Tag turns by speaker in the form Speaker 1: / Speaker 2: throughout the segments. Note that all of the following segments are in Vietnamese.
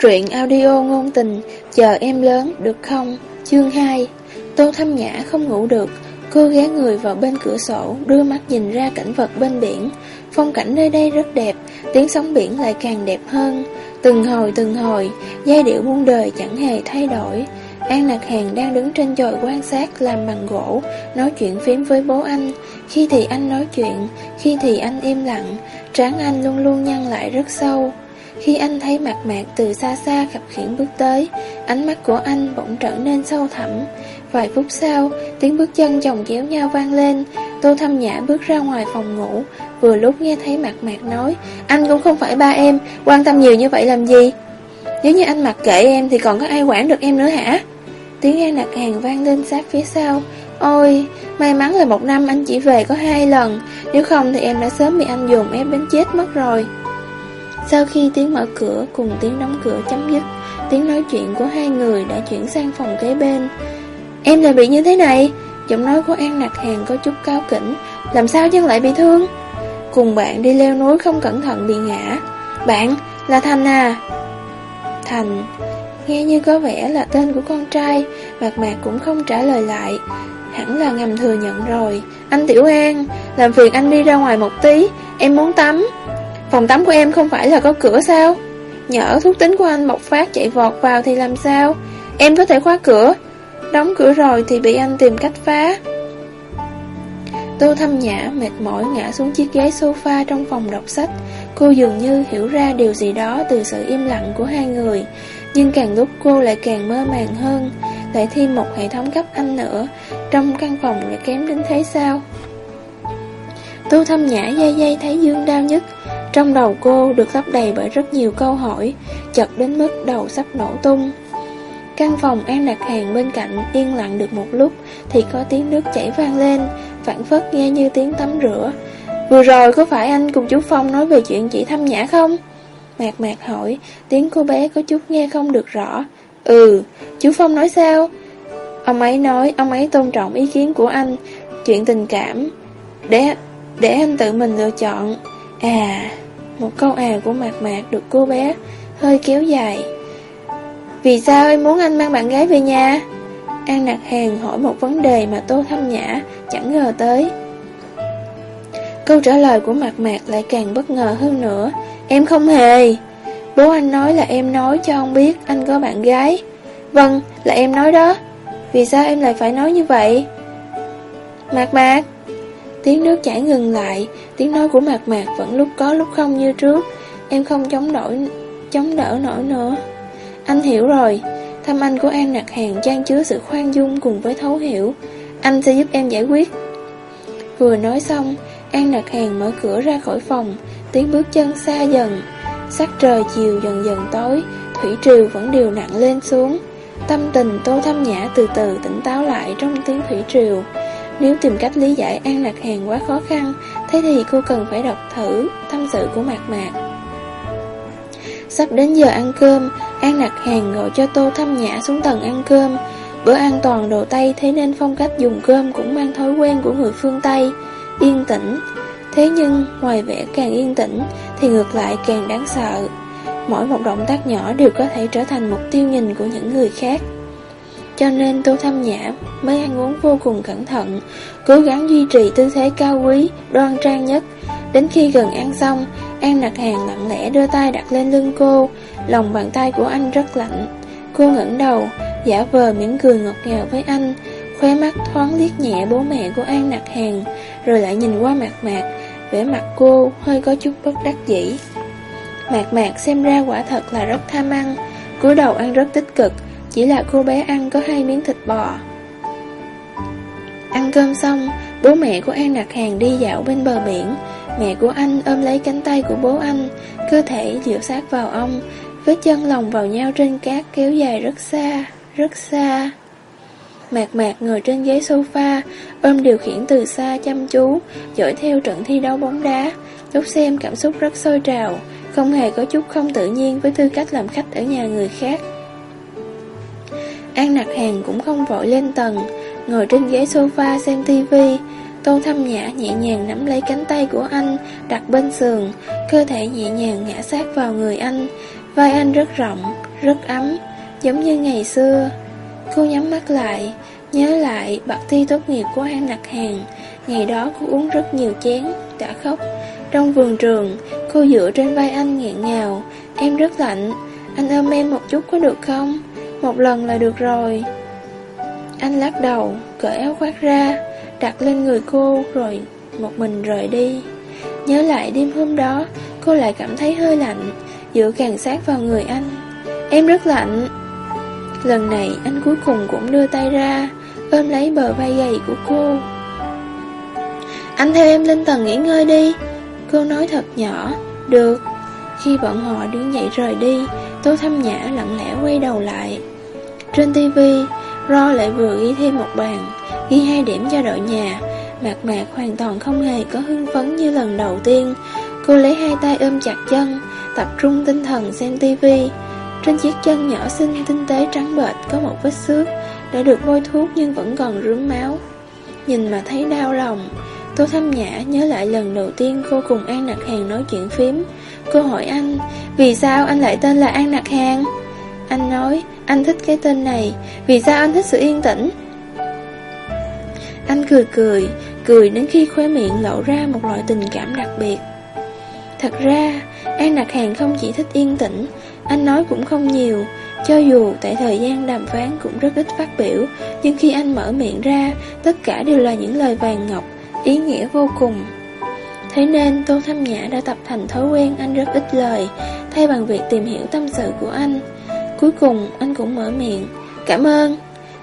Speaker 1: Truyện audio ngôn tình Chờ em lớn được không? Chương 2 Tô Thâm Nhã không ngủ được Cô ghé người vào bên cửa sổ Đưa mắt nhìn ra cảnh vật bên biển Phong cảnh nơi đây rất đẹp Tiếng sóng biển lại càng đẹp hơn Từng hồi từng hồi Giai điệu muôn đời chẳng hề thay đổi An lạc Hàng đang đứng trên chòi quan sát làm bằng gỗ, nói chuyện phím với bố anh. Khi thì anh nói chuyện, khi thì anh im lặng, trán anh luôn luôn nhăn lại rất sâu. Khi anh thấy mặt mạc từ xa xa khập khiển bước tới, ánh mắt của anh bỗng trở nên sâu thẳm. Vài phút sau, tiếng bước chân chồng kéo nhau vang lên, Tô Thâm Nhã bước ra ngoài phòng ngủ, vừa lúc nghe thấy mặt mạc nói, anh cũng không phải ba em, quan tâm nhiều như vậy làm gì? Nếu như anh mặc kệ em thì còn có ai quản được em nữa hả? Tiếng An Nạc Hàng vang lên sát phía sau Ôi, may mắn là một năm anh chỉ về có hai lần Nếu không thì em đã sớm bị anh dùng ép đến chết mất rồi sau khi tiếng mở cửa cùng tiếng đóng cửa chấm dứt Tiếng nói chuyện của hai người đã chuyển sang phòng kế bên. Em lại bị như thế này? Giọng nói của An Nạc Hàng có chút cao kỉnh. Làm sao chân lại bị thương? Cùng bạn đi leo núi không cẩn thận bị ngã. Bạn, là Thành à? Thành Nghe như có vẻ là tên của con trai Mạc Mạc cũng không trả lời lại. Hẳn là ngầm thừa nhận rồi. Anh Tiểu An Làm phiền anh đi ra ngoài một tí Em muốn tắm. Phòng tắm của em không phải là có cửa sao? Nhỡ thuốc tính của anh bộc phát chạy vọt vào thì làm sao? Em có thể khóa cửa. Đóng cửa rồi thì bị anh tìm cách phá. Tô Thâm Nhã mệt mỏi ngã xuống chiếc ghế sofa trong phòng đọc sách. Cô dường như hiểu ra điều gì đó từ sự im lặng của hai người. Nhưng càng lúc cô lại càng mơ màng hơn. Lại thêm một hệ thống cấp anh nữa. Trong căn phòng lại kém đến thế sao? Tô thâm nhã dây dây thấy dương đau nhất. Trong đầu cô được lấp đầy bởi rất nhiều câu hỏi Chật đến mức đầu sắp nổ tung Căn phòng An đặt hàng bên cạnh yên lặng được một lúc Thì có tiếng nước chảy vang lên Phản phất nghe như tiếng tắm rửa Vừa rồi có phải anh cùng chú Phong nói về chuyện chị thâm nhã không? Mạc mạc hỏi, tiếng cô bé có chút nghe không được rõ. Ừ, chú Phong nói sao? Ông ấy nói ông ấy tôn trọng ý kiến của anh, chuyện tình cảm. Để, để anh tự mình lựa chọn. À, một câu à của mạc mạc được cô bé hơi kéo dài. Vì sao em muốn anh mang bạn gái về nhà? An Nạc Hàng hỏi một vấn đề mà Tô Thâm Nhã chẳng ngờ tới. Câu trả lời của Mạc Mạc lại càng bất ngờ hơn nữa. Em không hề. Bố anh nói là em nói cho ông biết anh có bạn gái. Vâng, là em nói đó. Vì sao em lại phải nói như vậy? Mạc mạc. Tiếng nước chảy ngừng lại, tiếng nói của mạc mạc vẫn lúc có lúc không như trước. Em không chống nổi, chống đỡ nổi nữa. Anh hiểu rồi. Thăm anh của An Nạc Hàng trang chứa sự khoan dung cùng với thấu hiểu. Anh sẽ giúp em giải quyết. Vừa nói xong, An Nạc Hàng mở cửa ra khỏi phòng, tiếng bước chân xa dần. Sắc trời chiều dần dần tối, thủy triều vẫn đều nặng lên xuống. Tâm tình Tô Thâm Nhã từ từ tỉnh táo lại trong tiếng thủy triều. Nếu tìm cách lý giải An Lạc Hàng quá khó khăn, thế thì cô cần phải đọc thử tâm sự của Mạc Mạc. Sắp đến giờ ăn cơm, An Lạc Hàng gọi cho Tô Thâm Nhã xuống tầng ăn cơm. Bữa ăn toàn đồ Tây thế nên phong cách dùng cơm cũng mang thói quen của người phương Tây. Yên tĩnh, Thế nhưng, ngoài vẻ càng yên tĩnh, thì ngược lại càng đáng sợ. Mỗi một động tác nhỏ đều có thể trở thành mục tiêu nhìn của những người khác. Cho nên Tô Thâm Nhã mới ăn uống vô cùng cẩn thận, cố gắng duy trì tư thế cao quý, đoan trang nhất. Đến khi gần ăn xong, An Nặc Hàng lặng lẽ đưa tay đặt lên lưng cô, lòng bàn tay của anh rất lạnh. Cô ngẩng đầu, giả vờ mỉm cười ngọt ngào với anh, khóe mắt thoáng liếc nhẹ bố mẹ của An Nặc Hàng, rồi lại nhìn qua mặt mạc, vẻ mặt cô hơi có chút bất đắc dĩ. Mạc mạc xem ra quả thật là rất tham ăn, cúi đầu ăn rất tích cực, chỉ là cô bé ăn có hai miếng thịt bò. Ăn cơm xong, bố mẹ của An đặt Hàng đi dạo bên bờ biển. Mẹ của anh ôm lấy cánh tay của bố anh, cơ thể dựa sát vào ông, với chân lòng vào nhau trên cát kéo dài rất xa, rất xa. Mạc mạc ngồi trên ghế sofa, ôm điều khiển từ xa chăm chú, dõi theo trận thi đấu bóng đá. Lúc xem cảm xúc rất sôi trào, không hề có chút không tự nhiên với tư cách làm khách ở nhà người khác. An nặc hàng cũng không vội lên tầng, ngồi trên ghế sofa xem tivi. Tô Thâm Nhã nhẹ nhàng nắm lấy cánh tay của anh, đặt bên sườn, cơ thể nhẹ nhàng ngã sát vào người anh, Vai anh rất rộng, rất ấm, giống như ngày xưa. Cô nhắm mắt lại, nhớ lại bạc thi tốt nghiệp của An Nặc Hàng. Ngày đó cô uống rất nhiều chén, đã khóc. Trong vườn trường, cô dựa trên vai anh nghẹn ngào. Em rất lạnh, anh ôm em một chút có được không? Một lần là được rồi. Anh lắc đầu, cởi áo khoác ra, đặt lên người cô rồi một mình rời đi. Nhớ lại đêm hôm đó, cô lại cảm thấy hơi lạnh, dựa càng sát vào người anh. Em rất lạnh. Lần này anh cuối cùng cũng đưa tay ra, ôm lấy bờ vai gầy của cô. Anh theo em lên tầng nghỉ ngơi đi. Cô nói thật nhỏ, được. Khi bọn họ đứng dậy rời đi, Tô Thâm Nhã lặng lẽ quay đầu lại. Trên tivi, Ro lại vừa ghi thêm một bàn, ghi hai điểm cho đội nhà. Mạc Mạc hoàn toàn không hề có hưng phấn như lần đầu tiên. Cô lấy hai tay ôm chặt chân, tập trung tinh thần xem tivi. Trên chiếc chân nhỏ xinh tinh tế trắng bệch có một vết xước, đã được bôi thuốc nhưng vẫn còn rướm máu. Nhìn mà thấy đau lòng. Tô Thâm Nhã nhớ lại lần đầu tiên cô cùng An Nặc Hàng nói chuyện phím. Cô hỏi anh, vì sao anh lại tên là An Nặc Hàng? Anh nói, anh thích cái tên này, vì sao anh thích sự yên tĩnh? Anh cười cười, cười đến khi khóe miệng lộ ra một loại tình cảm đặc biệt. Thật ra, An Nặc Hàng không chỉ thích yên tĩnh, anh nói cũng không nhiều, cho dù tại thời gian đàm phán cũng rất ít phát biểu, nhưng khi anh mở miệng ra, tất cả đều là những lời vàng ngọc, ý nghĩa vô cùng. Thế nên Tô Thâm Nhã đã tập thành thói quen anh rất ít lời, thay bằng việc tìm hiểu tâm sự của anh. Cuối cùng anh cũng mở miệng, cảm ơn.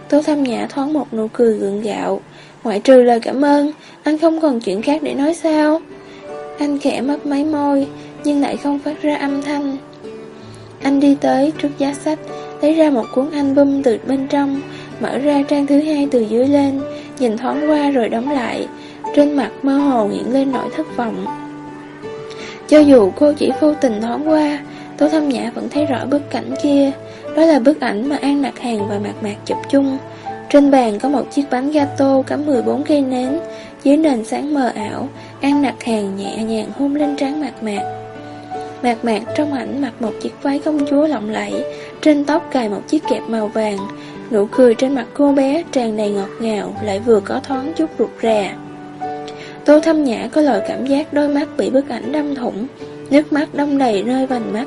Speaker 1: Tô Thâm Nhã thoáng một nụ cười gượng gạo, ngoại trừ lời cảm ơn, anh không còn chuyện khác để nói sao. Anh khẽ mất mấy môi, nhưng lại không phát ra âm thanh. Anh đi tới trước giá sách, lấy ra một cuốn album từ bên trong, mở ra trang thứ hai từ dưới lên, nhìn thoáng qua rồi đóng lại. Trên mặt mơ hồ hiện lên nỗi thất vọng. Cho dù cô chỉ vô tình thoáng qua, Tô Thâm Nhã vẫn thấy rõ bức cảnh kia. Đó là bức ảnh mà An Nạc Hàng và Mạc Mạc chụp chung. Trên bàn có một chiếc bánh gato cắm 14 cây nến, dưới nền sáng mờ ảo, An Nạc Hàng nhẹ nhàng hôn lên trán Mạc Mạc. Mạc mạc trong ảnh mặc một chiếc váy công chúa lộng lẫy, trên tóc cài một chiếc kẹp màu vàng. Nụ cười trên mặt cô bé tràn đầy ngọt ngào, lại vừa có thoáng chút rụt rè. Tô Thâm Nhã có lời cảm giác đôi mắt bị bức ảnh đâm thủng, nước mắt đông đầy nơi vành mắt.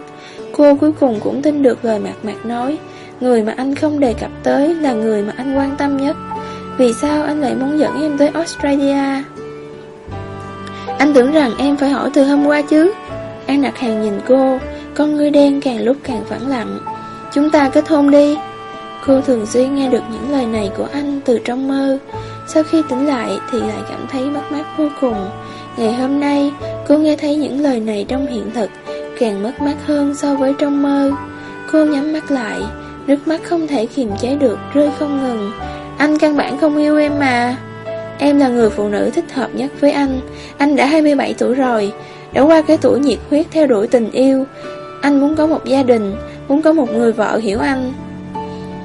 Speaker 1: Cô cuối cùng cũng tin được lời Mạc Mạc nói, người mà anh không đề cập tới là người mà anh quan tâm nhất. Vì sao anh lại muốn dẫn em tới Australia? Anh tưởng rằng em phải hỏi từ hôm qua chứ? An đặt Hàng nhìn cô, con ngươi đen càng lúc càng phẳng lặng. Chúng ta kết hôn đi. Cô thường xuyên nghe được những lời này của anh từ trong mơ. Sau khi tỉnh lại thì lại cảm thấy mất mát vô cùng. Ngày hôm nay, cô nghe thấy những lời này trong hiện thực, càng mất mát hơn so với trong mơ. Cô nhắm mắt lại, nước mắt không thể kiềm chế được, rơi không ngừng. Anh căn bản không yêu em mà. Em là người phụ nữ thích hợp nhất với anh. Anh đã 27 tuổi rồi, đã qua cái tuổi nhiệt huyết theo đuổi tình yêu Anh muốn có một gia đình Muốn có một người vợ hiểu anh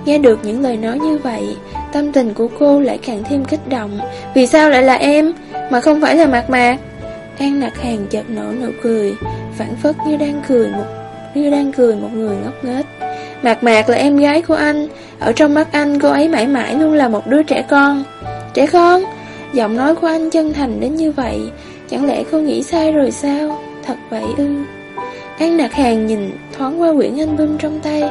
Speaker 1: Nghe được những lời nói như vậy Tâm tình của cô lại càng thêm kích động. Vì sao lại là em? Mà không phải là mạc mạc An nặc hàng chợt nở nụ cười Phản phất như đang cười một, Như đang cười một người ngốc nghếch. Mạc mạc là em gái của anh, Ở trong mắt anh cô ấy mãi mãi luôn là một đứa trẻ con. Trẻ con? Giọng nói của anh chân thành đến như vậy, Chẳng lẽ cô nghĩ sai rồi sao? Thật vậy ư? An Đạt Hàng nhìn thoáng qua quyển album trong tay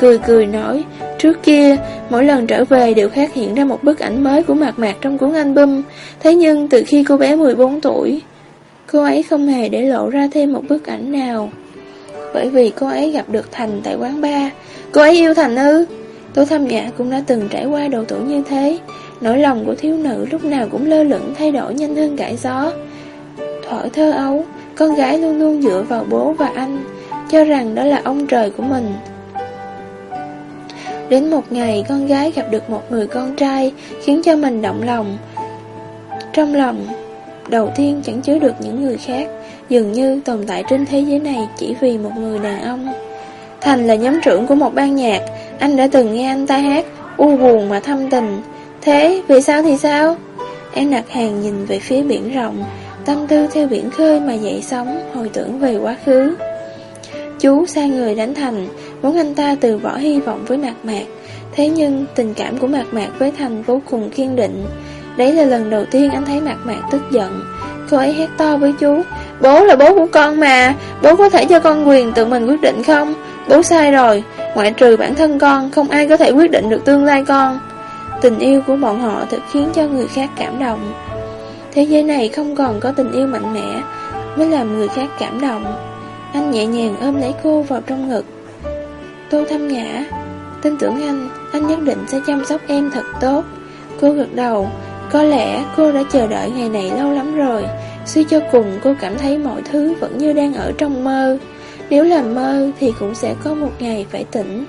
Speaker 1: Cười cười nói Trước kia mỗi lần trở về đều phát hiện ra một bức ảnh mới của Mạc Mạc trong cuốn album Thế nhưng từ khi cô bé 14 tuổi Cô ấy không hề để lộ ra thêm một bức ảnh nào. Bởi vì cô ấy gặp được Thành tại quán bar Cô ấy yêu Thành ư? Tôi Thâm Nhã cũng đã từng trải qua độ tuổi như thế. Nỗi lòng của thiếu nữ lúc nào cũng lơ lửng thay đổi nhanh hơn cãi gió. Thở thơ ấu, con gái luôn luôn dựa vào bố và anh, cho rằng đó là ông trời của mình. Đến một ngày, con gái gặp được một người con trai, khiến cho mình động lòng. Trong lòng, đầu tiên chẳng chứa được những người khác, dường như tồn tại trên thế giới này chỉ vì một người đàn ông. Thành là nhóm trưởng của một ban nhạc, anh đã từng nghe anh ta hát, u buồn mà thâm tình. Thế, vì sao thì sao? Em nặc hàng nhìn về phía biển rộng, Tâm tư theo biển khơi mà dậy sóng Hồi tưởng về quá khứ Chú sai người đánh Thành, muốn anh ta từ bỏ hy vọng với Mạc Mạc. Thế nhưng tình cảm của Mạc Mạc với Thành vô cùng kiên định. Đấy là lần đầu tiên anh thấy Mạc Mạc tức giận. Cô ấy hét to với chú, bố là bố của con mà, bố có thể cho con quyền tự mình quyết định không? Bố sai rồi, ngoại trừ bản thân con, không ai có thể quyết định được tương lai con. Tình yêu của bọn họ thật khiến cho người khác cảm động. Thế giới này không còn có tình yêu mạnh mẽ, mới làm người khác cảm động. Anh nhẹ nhàng ôm lấy cô vào trong ngực. Tô Thâm Nhã, tin tưởng anh, anh nhất định sẽ chăm sóc em thật tốt. Cô gật đầu, có lẽ cô đã chờ đợi ngày này lâu lắm rồi. Suy cho cùng cô cảm thấy mọi thứ vẫn như đang ở trong mơ. Nếu là mơ thì cũng sẽ có một ngày phải tỉnh.